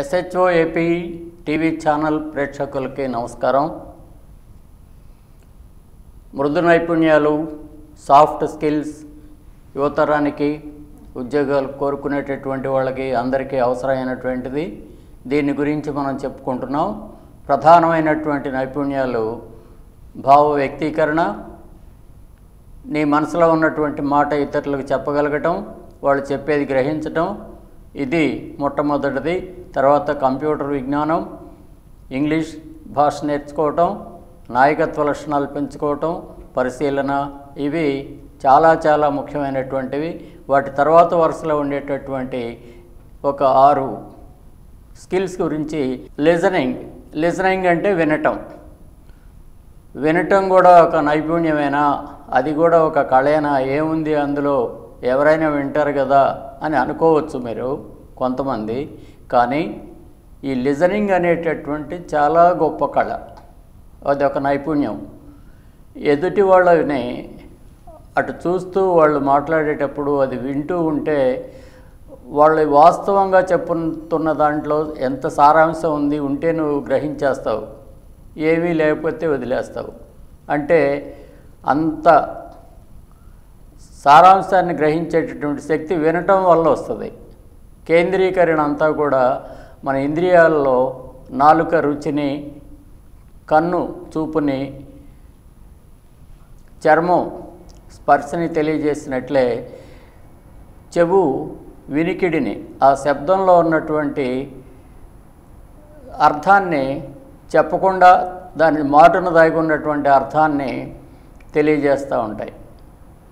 SHO AP TV channel ప్రేక్షకులకి నమస్కారం. మృదు నైపుణ్యాలు సాఫ్ట్ స్కిల్స్ యువతరానికి ఉద్యోగాలు కోరుకునేటటువంటి వాళ్ళకి అందరికీ అవసరమైనటువంటిది. దీని గురించి మనం చెప్పుకుంటున్నాం. ప్రధానమైనటువంటి నైపుణ్యాలు భావ వ్యక్తీకరణ. నీ మనసులో ఉన్నటువంటి మాట ఇతరులకు చెప్పగలగటం వాళ్ళు చెప్పేది గ్రహించటం ఇది మొట్టమొదటిది. తర్వాత కంప్యూటర్ విజ్ఞానం ఇంగ్లీష్ భాష నేర్చుకోవటం నాయకత్వ లక్షణాలు పెంచుకోవటం పరిశీలన ఇవి చాలా చాలా ముఖ్యమైనటువంటివి. వాటి తర్వాత వరుసలో ఉండేటటువంటి ఒక ఆరు స్కిల్స్ గురించి లిజనింగ్. లిజనింగ్ అంటే వినటం. వినటం కూడా ఒక నైపుణ్యమేనా? అది కూడా ఒక కళేనా? ఏముంది అందులో? ఎవరైనా వింటారు కదా అని అనుకోవచ్చు మీరు కొంతమంది కానీ ఈ లిజనింగ్ అనేటటువంటి చాలా గొప్ప కళ. అది ఒక నైపుణ్యం. ఎదుటి వాళ్ళని అటు చూస్తూ వాళ్ళు మాట్లాడేటప్పుడు అది వింటూ ఉంటే వాళ్ళు వాస్తవంగా చెప్పుతున్న దాంట్లో ఎంత సారాంశం ఉంది ఉంటే నువ్వు గ్రహించేస్తావు. ఏమీ లేకపోతే వదిలేస్తావు. అంటే అంత సారాంశాన్ని గ్రహించేటటువంటి శక్తి వినటం వల్ల వస్తుంది. కేంద్రీకరణ అంతా కూడా మన ఇంద్రియాల్లో నాలుక రుచిని కన్ను చూపుని చర్మం స్పర్శని తెలియజేసినట్లే చెవు వినికిడిని ఆ శబ్దంలో ఉన్నటువంటి అర్థాన్ని చెప్పకుండా దాని మాటను దాగి ఉన్నటువంటి అర్థాన్ని తెలియజేస్తూ ఉంటాయి.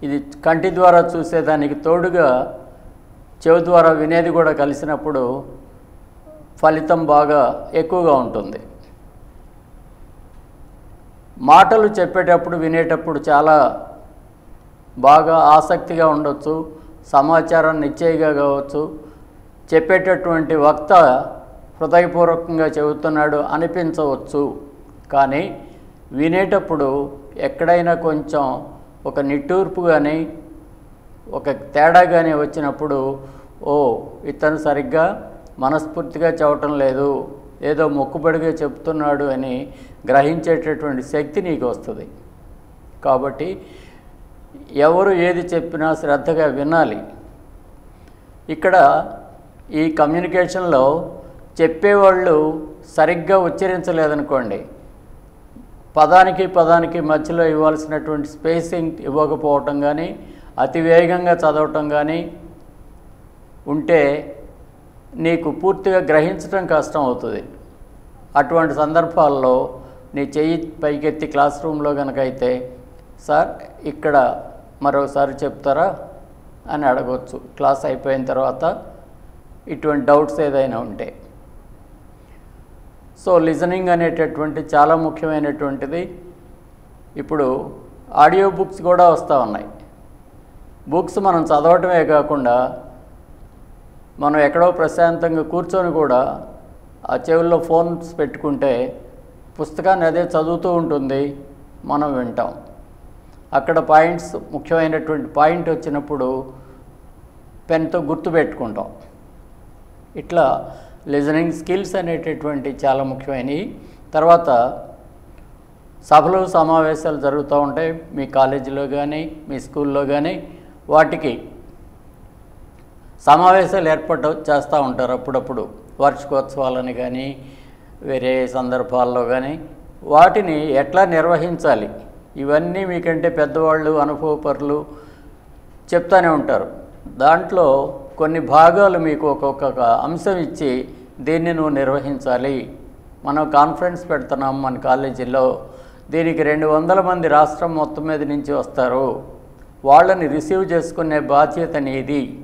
ఇది కంటి ద్వారా చూసేదానికి తోడుగా చెవి ద్వారా వినేది కూడా కలిసినప్పుడు ఫలితం బాగా ఎక్కువగా ఉంటుంది. మాటలు చెప్పేటప్పుడు వినేటప్పుడు చాలా బాగా ఆసక్తిగా ఉండొచ్చు సమాచారం నిశ్చయిగా కావచ్చు. చెప్పేటటువంటి వక్త హృదయపూర్వకంగా చెబుతున్నాడు అనిపించవచ్చు. కానీ వినేటప్పుడు ఎక్కడైనా కొంచెం ఒక నిట్టూర్పు కానీ ఒక తేడా కానీ వచ్చినప్పుడు ఓ ఇతను సరిగ్గా మనస్ఫూర్తిగా చెప్పటం లేదు ఏదో మొక్కుబడిగా చెప్తున్నాడు అని గ్రహించేటటువంటి శక్తి నీకు వస్తుంది కాబట్టి ఎవరు ఏది చెప్పినా శ్రద్ధగా వినాలి. ఇక్కడ ఈ కమ్యూనికేషన్లో చెప్పేవాళ్ళు సరిగ్గా ఉచ్చరించలేదనుకోండి పదానికి పదానికి మధ్యలో ఇవ్వాల్సినటువంటి స్పేసింగ్ ఇవ్వకపోవటం కానీ అతి వేగంగా చదవటం కానీ ఉంటే నీకు పూర్తిగా గ్రహించడం కష్టం అవుతుంది. అటువంటి సందర్భాల్లో నీ చెయ్యి పైకెత్తి క్లాస్ రూమ్లో కనుక అయితే సార్ ఇక్కడ మరోసారి చెప్తారా? అని అడగవచ్చు క్లాస్ అయిపోయిన తర్వాత ఇటువంటి డౌట్స్ ఏదైనా ఉంటే. సో లిజనింగ్ అనేటటువంటి చాలా ముఖ్యమైనటువంటిది. ఇప్పుడు ఆడియో బుక్స్ కూడా వస్తూ ఉన్నాయి. బుక్స్ మనం చదవటమే కాకుండా మనం ఎక్కడో ప్రశాంతంగా కూర్చొని కూడా ఆ చెవుల్లో ఫోన్స్ పెట్టుకుంటే పుస్తకాన్ని అదే చదువుతూ ఉంటుంది మనం వింటాం. అక్కడ పాయింట్స్ ముఖ్యమైనటువంటి పాయింట్ వచ్చినప్పుడు పెన్తో గుర్తుపెట్టుకుంటాం ఇట్లా లిజనింగ్ స్కిల్స్ అనేటటువంటి చాలా ముఖ్యమైనవి. తర్వాత సభలు సమావేశాలు జరుగుతూ ఉంటాయి. మీ కాలేజీలో కానీ మీ స్కూల్లో కానీ వాటికి సమావేశాలు ఏర్పాటు చేస్తూ ఉంటారు అప్పుడప్పుడు. వార్షికోత్సవాలని కానీ వేరే సందర్భాల్లో కానీ వాటిని ఎట్లా నిర్వహించాలి? ఇవన్నీ మీకంటే పెద్దవాళ్ళు అనుభవపరులు చెప్తానే ఉంటారు. దాంట్లో కొన్ని భాగాలు మీకు ఒక్కొక్క అంశం ఇచ్చి దీన్ని నువ్వు నిర్వహించాలి? మనం కాన్ఫరెన్స్ పెడుతున్నాం మన కాలేజీలో దీనికి రెండు వందల మంది రాష్ట్రం మొత్తం మీద నుంచి వస్తారు. వాళ్ళని రిసీవ్ చేసుకునే బాధ్యత నీది.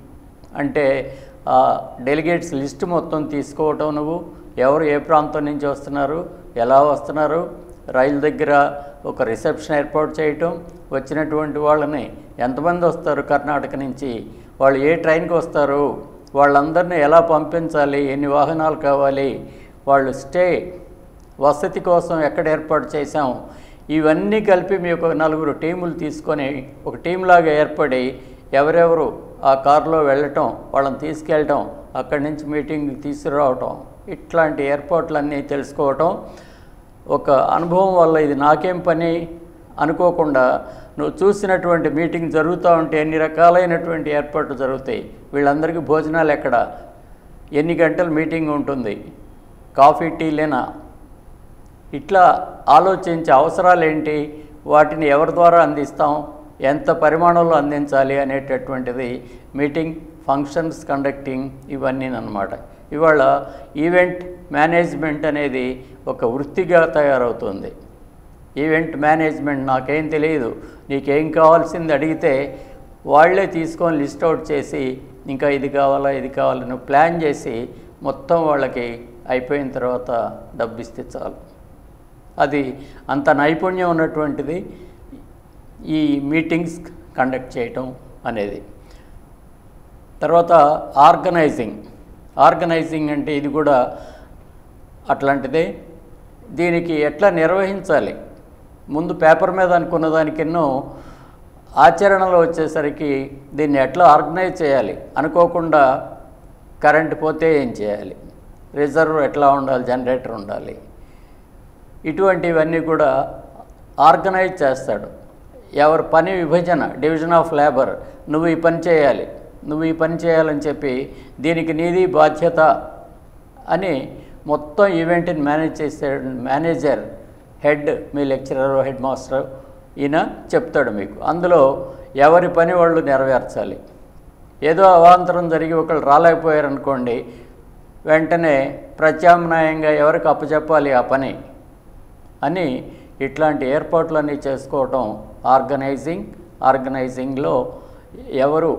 అంటే ఆ డెలిగేట్స్ లిస్ట్ మొత్తం తీసుకోవటం నువ్వు. ఎవరు ఏ ప్రాంతం నుంచి వస్తున్నారు? ఎలా వస్తున్నారు? రైలు దగ్గర ఒక రిసెప్షన్ ఏర్పాటు చేయటం. వచ్చినటువంటి వాళ్ళని ఎంతమంది వస్తారు కర్ణాటక నుంచి? వాళ్ళు ఏ ట్రైన్కి వస్తారు? వాళ్ళందరినీ ఎలా పంపించాలి? ఎన్ని వాహనాలు కావాలి? వాళ్ళు స్టే వసతి కోసం ఎక్కడ ఏర్పాటు చేశాం? ఇవన్నీ కలిపి మీ నలుగురు టీములు తీసుకొని ఒక టీంలాగా ఏర్పడి ఎవరెవరు ఆ కారులో వెళ్ళటం వాళ్ళని తీసుకెళ్ళటం అక్కడి నుంచి మీటింగ్ తీసుకురావటం ఇట్లాంటి ఏర్పాట్లన్నీ తెలుసుకోవటం ఒక అనుభవం వల్ల ఇది నాకేం పని అనుకోకుండా నువ్వు చూసినటువంటి మీటింగ్ జరుగుతూ ఉంటే ఎన్ని రకాలైనటువంటి ఏర్పాట్లు జరుగుతాయి? వీళ్ళందరికీ భోజనాలు ఎక్కడ? ఎన్ని గంటలు మీటింగ్ ఉంటుంది? కాఫీ టీ లేనా? ఇట్లా ఆలోచించే అవసరాలు ఏంటి? వాటిని ఎవరి ద్వారా అందిస్తాం? ఎంత పరిమాణంలో అందించాలి అనేటటువంటిది మీటింగ్ ఫంక్షన్స్ కండక్టింగ్ ఇవన్నీ అనమాట ఇవాళ ఈవెంట్ మేనేజ్మెంట్ అనేది ఒక వృత్తిగా తయారవుతుంది. ఈవెంట్ మేనేజ్మెంట్ నాకేం తెలియదు. నీకేం కావాల్సింది అడిగితే వాళ్ళే తీసుకొని లిస్ట్ అవుట్ చేసి ఇంకా ఇది కావాలా ఇది కావాలా నువ్వు ప్లాన్ చేసి మొత్తం వాళ్ళకి అయిపోయిన తర్వాత డబ్బు ఇస్తే చాలు. అది అంత నైపుణ్యం ఉన్నటువంటిది ఈ మీటింగ్స్ కండక్ట్ చేయటం అనేది. తర్వాత ఆర్గనైజింగ్. ఆర్గనైజింగ్ అంటే ఇది కూడా అట్లాంటిదే. దీనికి ఎట్లా నిర్వహించాలి? ముందు పేపర్ మీద అనుకున్న దానికెన్నో ఆచరణలో వచ్చేసరికి దీన్ని ఎట్లా ఆర్గనైజ్ చేయాలి? అనుకోకుండా కరెంట్ పోతే ఏం చేయాలి? రిజర్వ్ ఎట్లా ఉండాలి? జనరేటర్ ఉండాలి? ఇటువంటివన్నీ కూడా ఆర్గనైజ్ చేస్తాడు. ఎవరి పని విభజన డివిజన్ ఆఫ్ లేబర్ నువ్వు ఈ పని చేయాలి నువ్వు ఈ పని చేయాలని చెప్పి దీనికి నీది బాధ్యత అని మొత్తం ఈవెంట్ని మేనేజ్ చేసే మేనేజర్ హెడ్ మీ లెక్చరర్ హెడ్ మాస్టర్ ఈయన చెప్తాడు మీకు. అందులో ఎవరి పని వాళ్ళు నెరవేర్చాలి. ఏదో అవాంతరం జరిగి ఒకళ్ళు రాలేకపోయారనుకోండి వెంటనే ప్రత్యామ్నాయంగా ఎవరికి అప్పచెప్పాలి ఆ పని అని ఇట్లాంటి ఏర్పాట్లన్నీ చేసుకోవటం ఆర్గనైజింగ్ ఆర్గనైజింగ్లో ఎవరు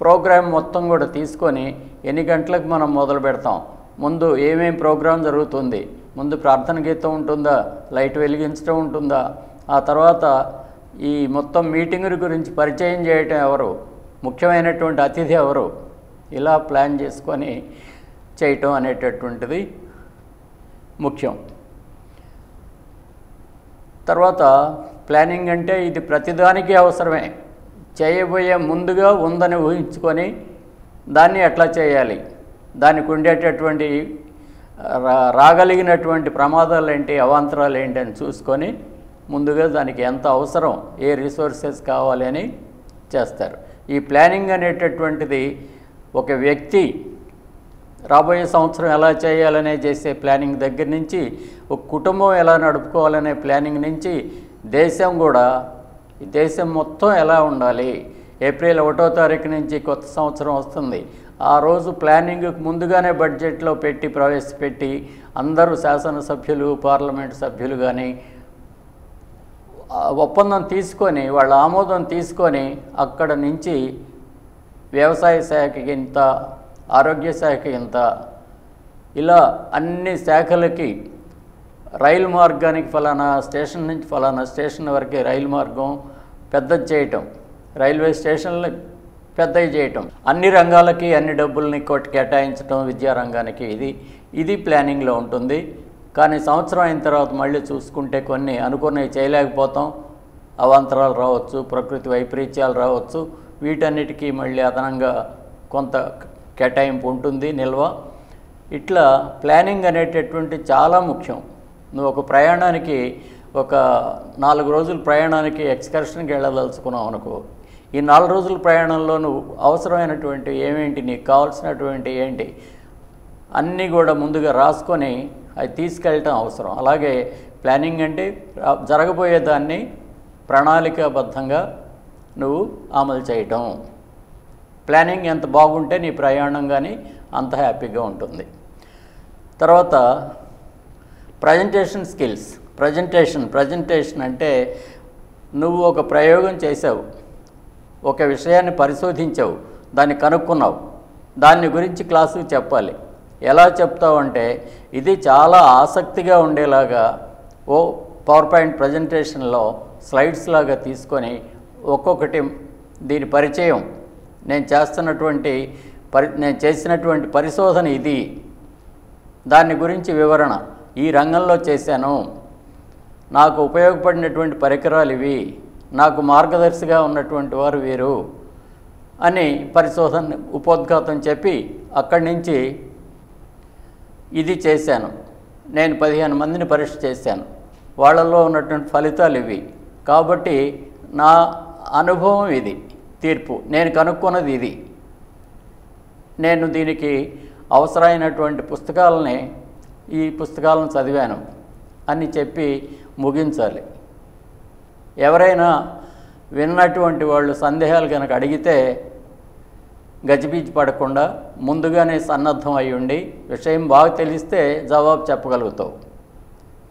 ప్రోగ్రామ్ మొత్తం కూడా తీసుకొని ఎన్ని గంటలకు మనం మొదలు పెడతాం ముందు ఏమేమి ప్రోగ్రాం జరుగుతుంది ముందు ప్రార్థన గీతం ఉంటుందా? లైట్ వెలిగించడం ఉంటుందా? ఆ తర్వాత ఈ మొత్తం మీటింగ్ గురించి పరిచయం చేయటం ఎవరు? ముఖ్యమైనటువంటి అతిథి ఎవరు? ఇలా ప్లాన్ చేసుకొని చేయటం అనేటటువంటిది ముఖ్యం. తర్వాత ప్లానింగ్ అంటే ఇది ప్రతిదానికి అవసరమే. చేయబోయే ముందుగా ఉందని ఊహించుకొని దాన్ని ఎట్లా చేయాలి? దానికి ఉండేటటువంటి రాగలిగినటువంటి ప్రమాదాలు ఏంటి అవాంతరాలు ఏంటి అని చూసుకొని ముందుగా దానికి ఎంత అవసరం ఏ రిసోర్సెస్ కావాలి అని చేస్తారు. ఈ ప్లానింగ్ అనేటటువంటిది ఒక వ్యక్తి రాబోయే సంవత్సరం ఎలా చేయాలనే చేసే ప్లానింగ్ దగ్గర నుంచి ఒక కుటుంబం ఎలా నడుపుకోవాలనే ప్లానింగ్ నుంచి దేశం కూడా దేశం మొత్తం ఎలా ఉండాలి ఏప్రిల్ ఒకటో తారీఖు నుంచి కొత్త సంవత్సరం వస్తుంది ఆ రోజు ప్లానింగ్ ముందుగానే బడ్జెట్లో పెట్టి ప్రవేశపెట్టి అందరూ శాసనసభ్యులు పార్లమెంట్ సభ్యులు కానీ ఒప్పందం తీసుకొని వాళ్ళ ఆమోదం తీసుకొని అక్కడ నుంచి వ్యవసాయ శాఖకి ఇంత ఆరోగ్య శాఖకి ఇంత ఇలా అన్ని శాఖలకి రైలు మార్గానికి ఫలానా స్టేషన్ నుంచి ఫలానా స్టేషన్ వరకే రైలు మార్గం పెద్దది చేయటం. రైల్వే స్టేషన్లు పెద్దవి చేయటం. అన్ని రంగాలకి అన్ని డబ్బుల్ని కొట్టి కేటాయించడం విద్యారంగానికి ఇది ఇది ప్లానింగ్లో ఉంటుంది. కానీ సంవత్సరం అయిన తర్వాత మళ్ళీ చూసుకుంటే కొన్ని అనుకున్నవి చేయలేకపోతాం. అవాంతరాలు రావచ్చు ప్రకృతి వైపరీత్యాలు రావచ్చు. వీటన్నిటికీ మళ్ళీ అదనంగా కొంత కేటాయింపు ఉంటుంది నిల్వ. ఇట్లా ప్లానింగ్ అనేటటువంటి చాలా ముఖ్యం. నువ్వు ఒక ప్రయాణానికి ఒక నాలుగు రోజుల ప్రయాణానికి ఎక్స్కర్షన్కి వెళ్ళదలుచుకున్నావు అనుకో. ఈ నాలుగు రోజుల ప్రయాణంలో నువ్వు అవసరమైనటువంటి ఏమేంటి నీకు కావాల్సినటువంటి ఏంటి అన్నీ కూడా ముందుగా రాసుకొని అవి తీసుకెళ్ళటం అవసరం. అలాగే ప్లానింగ్ అంటే జరగబోయేదాన్ని జరగబోయే దాన్ని ప్రణాళికాబద్ధంగా నువ్వు అమలు చేయటం. ప్లానింగ్ ఎంత బాగుంటే నీ ప్రయాణం కానీ అంత హ్యాపీగా ఉంటుంది. తర్వాత ప్రజెంటేషన్ స్కిల్స్ ప్రజెంటేషన్ ప్రజెంటేషన్ అంటే నువ్వు ఒక ప్రయోగం చేసావు. ఒక విషయాన్ని పరిశోధించావు దాన్ని కనుక్కున్నావు. దాని గురించి క్లాసు చెప్పాలి. ఎలా చెప్తావు అంటే ఇది చాలా ఆసక్తిగా ఉండేలాగా ఓ పవర్ పాయింట్ ప్రజెంటేషన్లో స్లైడ్స్ లాగా తీసుకొని ఒక్కొక్కటి దీని పరిచయం. నేను చేస్తున్నటువంటి పరి నేను చేసినటువంటి పరిశోధన ఇది. దాని గురించి వివరణ. ఈ రంగంలో చేశాను. నాకు ఉపయోగపడినటువంటి పరికరాలు ఇవి. నాకు మార్గదర్శిగా ఉన్నటువంటి వారు వీరు అని పరిశోధన ఉపోద్ఘాతం చెప్పి అక్కడి నుంచి ఇది చేశాను. నేను పదిహేను మందిని పరీక్ష చేశాను. వాళ్ళల్లో ఉన్నటువంటి ఫలితాలు ఇవి. కాబట్టి నా అనుభవం ఇది తీర్పు. నేను కనుక్కున్నది ఇది. నేను దీనికి అవసరమైనటువంటి పుస్తకాలని ఈ పుస్తకాలను చదివాను అని చెప్పి ముగించాలి. ఎవరైనా విన్నటువంటి వాళ్ళు సందేహాలు కనుక అడిగితే గజిబిజి పడకుండా ముందుగానే సన్నద్ధం అయి ఉండి విషయం బాగా తెలిస్తే జవాబు చెప్పగలుగుతావు.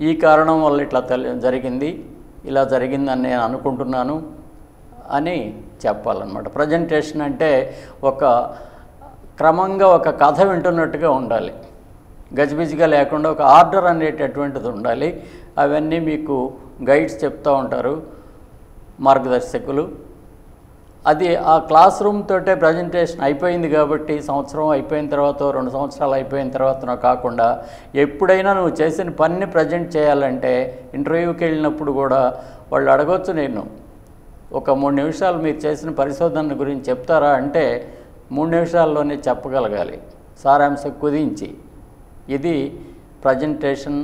ఈ కారణం వల్ల ఇట్లా తెలి- జరిగింది ఇలా జరిగిందని నేను అనుకుంటున్నాను అని చెప్పాలన్నమాట. ప్రజెంటేషన్ అంటే ఒక క్రమంగా ఒక కథ వింటున్నట్టుగా ఉండాలి. గజిబిజిగా లేకుండా ఒక ఆర్డర్ అనేటటువంటిది ఉండాలి. అవన్నీ మీకు గైడ్స్ చెప్తూ ఉంటారు మార్గదర్శకులు. అది ఆ క్లాస్ రూమ్ తోటే ప్రజెంటేషన్ అయిపోయింది కాబట్టి సంవత్సరం అయిపోయిన తర్వాత రెండు సంవత్సరాలు అయిపోయిన తర్వాత కాకుండా ఎప్పుడైనా నువ్వు చేసిన పనిని ప్రజెంట్ చేయాలంటే ఇంటర్వ్యూకి వెళ్ళినప్పుడు కూడా వాళ్ళు అడగొచ్చు నేను ఒక మూడు నిమిషాలు మీరు చేసిన పరిశోధన గురించి చెప్తారా అంటే మూడు నిమిషాల్లోనే చెప్పగలగాలి. సారాంశం కుదించి. ఇది ప్రజెంటేషన్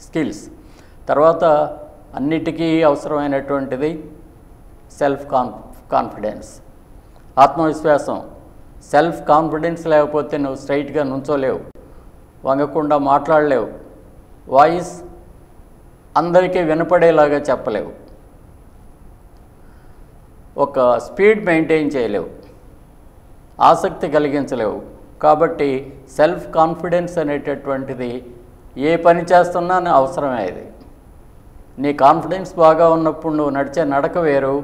స్కిల్స్. తర్వాత అన్నిటికీ అవసరమైనటువంటిది సెల్ఫ్ కాన్ కాన్ఫిడెన్స్. ఆత్మవిశ్వాసం. సెల్ఫ్ కాన్ఫిడెన్స్ లేకపోతే నువ్వు స్ట్రైట్గా నుంచోలేవు. వంగకుండా మాట్లాడలేవు. వాయిస్ అందరికీ వినపడేలాగా చెప్పలేవు. ఒక స్పీడ్ మెయింటైన్ చేయలేవు. ఆసక్తి కలిగించలేవు. కాబట్టి సెల్ఫ్ కాన్ఫిడెన్స్ అనేటటువంటిది ఏ పని చేస్తున్నా నీ అవసరమే ఇది. నీ కాన్ఫిడెన్స్ బాగా ఉన్నప్పుడు నువ్వు నడిచే నడక వేరు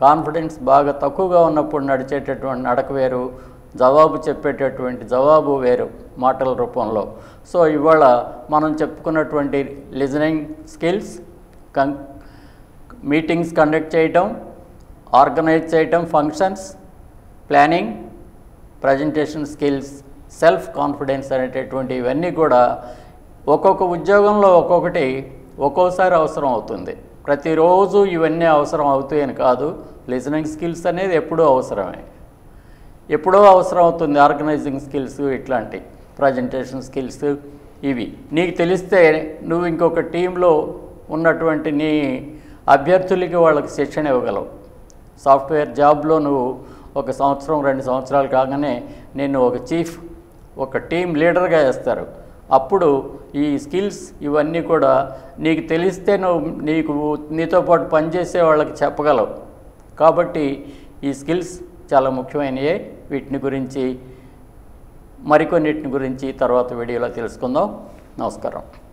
కాన్ఫిడెన్స్ బాగా తక్కువగా ఉన్నప్పుడు నడిచేటటువంటి నడక వేరు జవాబు చెప్పేటటువంటి జవాబు వేరు మాటల రూపంలో. సో ఇవాళ మనం చెప్పుకున్నటువంటి listening skills cum meetings conduct చేయటం ఆర్గనైజ్ చేయటం functions planning presentation skills self confidence అనేటటువంటి ఇవన్నీ కూడా ఒక్కొక్క ఉద్యోగంలో ఒక్కొక్కటి ఒక్కోసారి అవసరం అవుతుంది. ప్రతిరోజు ఇవన్నీ అవసరం అవుతాయని కాదు లిజనింగ్ స్కిల్స్ అనేది ఎప్పుడూ అవసరమే. ఎప్పుడో అవసరం అవుతుంది ఆర్గనైజింగ్ స్కిల్స్ ఇట్లాంటి ప్రజెంటేషన్ స్కిల్స్ ఇవి. నీకు తెలిస్తే నువ్వు ఇంకొక టీంలో ఉన్నటువంటి నీ అభ్యర్థులకి వాళ్ళకి శిక్షణ ఇవ్వగలవు. సాఫ్ట్వేర్ జాబ్లో నువ్వు ఒక సంవత్సరం రెండు సంవత్సరాలు కాగానే నేను ఒక చీఫ్ ఒక టీం లీడర్గా వేస్తారు అప్పుడు ఈ స్కిల్స్ ఇవన్నీ కూడా నీకు తెలిస్తే నువ్వు నీకు నీతో పాటు పనిచేసే వాళ్ళకి చెప్పగలవు. కాబట్టి ఈ స్కిల్స్ చాలా ముఖ్యమైనవి వీటిని గురించి మరికొన్నిటిని గురించి తర్వాత వీడియోలో తెలుసుకుందాం. నమస్కారం.